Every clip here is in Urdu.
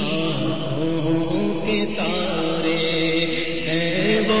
آنکھوں کے تارے ہیں وہ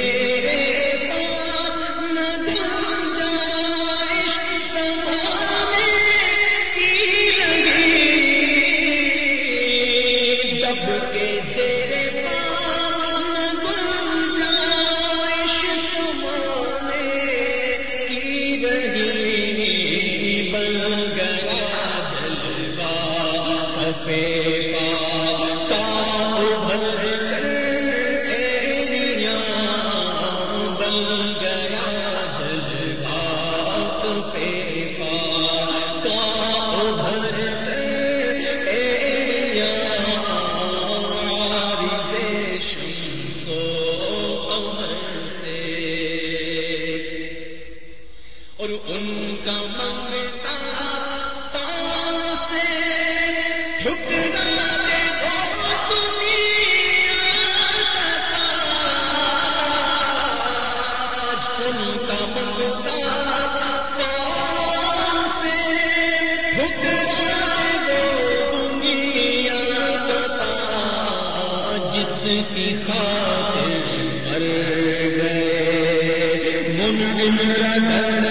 رب کے تیرے گنجائش سمانے کی مر گئے۔ ممکن رکھ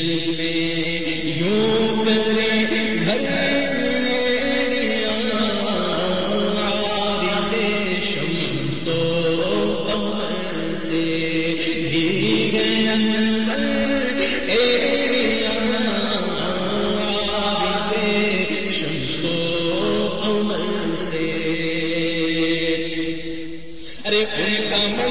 سو سے۔ ارے ان کا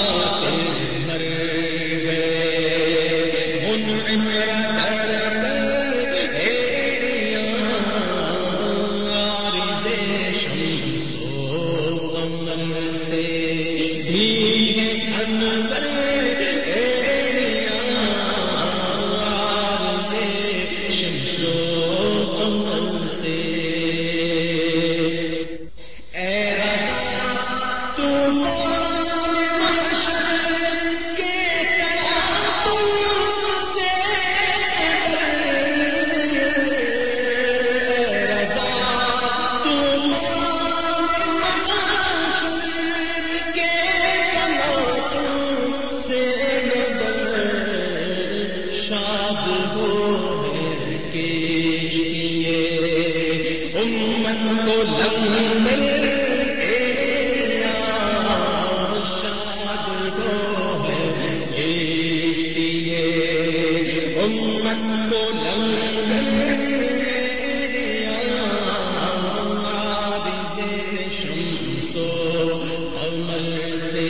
مل سے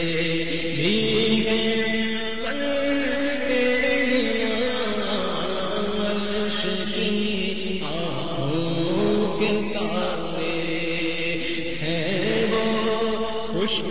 بھیگ عرش کی آنکھوں کے تارے ہیں وہ خوش